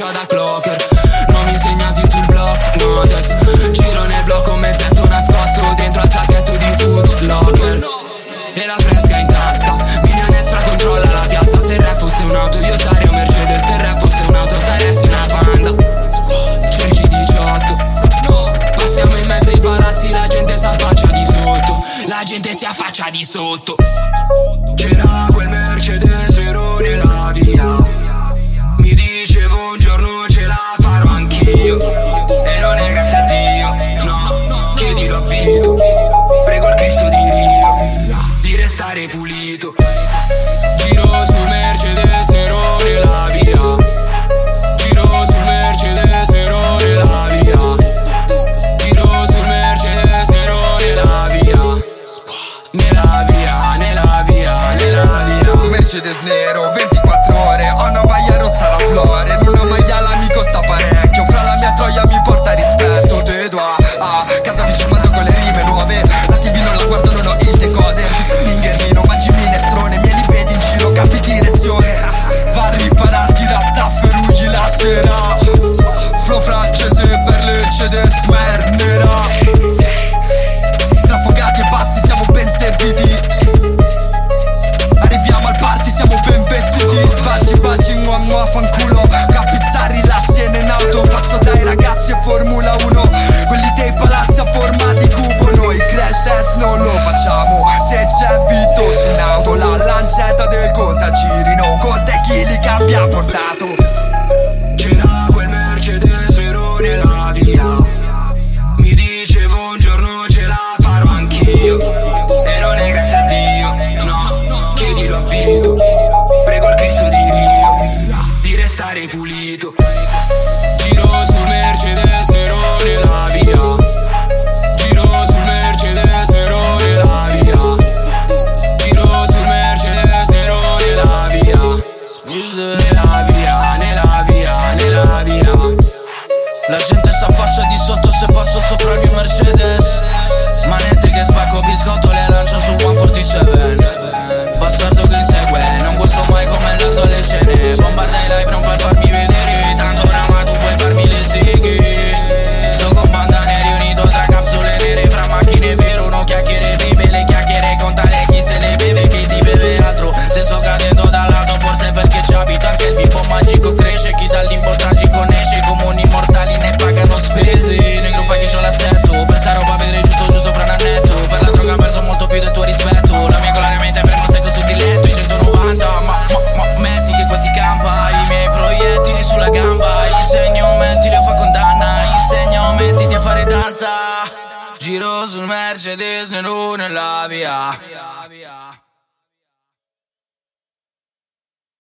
faccia da clocker. Non mi segnati sul blog notice Giro nel blocco mezzetto nascosto Dentro al sacchetto di food locker. E la fresca in tasca Millionaires fra controlla la piazza. Se il rap fosse un'auto io sarei un Mercedes. Se il rap fosse un'auto saresti una panda. Cerchi 18 Passiamo in mezzo ai palazzi La gente si affaccia di sotto. La gente si affaccia di sotto. C'era più su Mercedes Nerone la via. Giro su Mercedes Nerone la via. Giro su Mercedes Nerone la via. Nella via, nella via, nella via. Mercedes nero, 24 ore Ho una maglia rossa alla flore Non ho Formula 1 Quelli dei palazzi a forma di cubo. Noi crash test non lo facciamo. Se c'è Vito sull'auto La lancetta del contagiri Non conta chi li abbia portato? C'era quel Mercedes Vero nella via Mi dice buongiorno ce la farò anch'io. E non è grazie a Dio No, chiedilo a Vito Prego il Cristo di Rio Di restare pulito. giro sul Mercedes nero nella via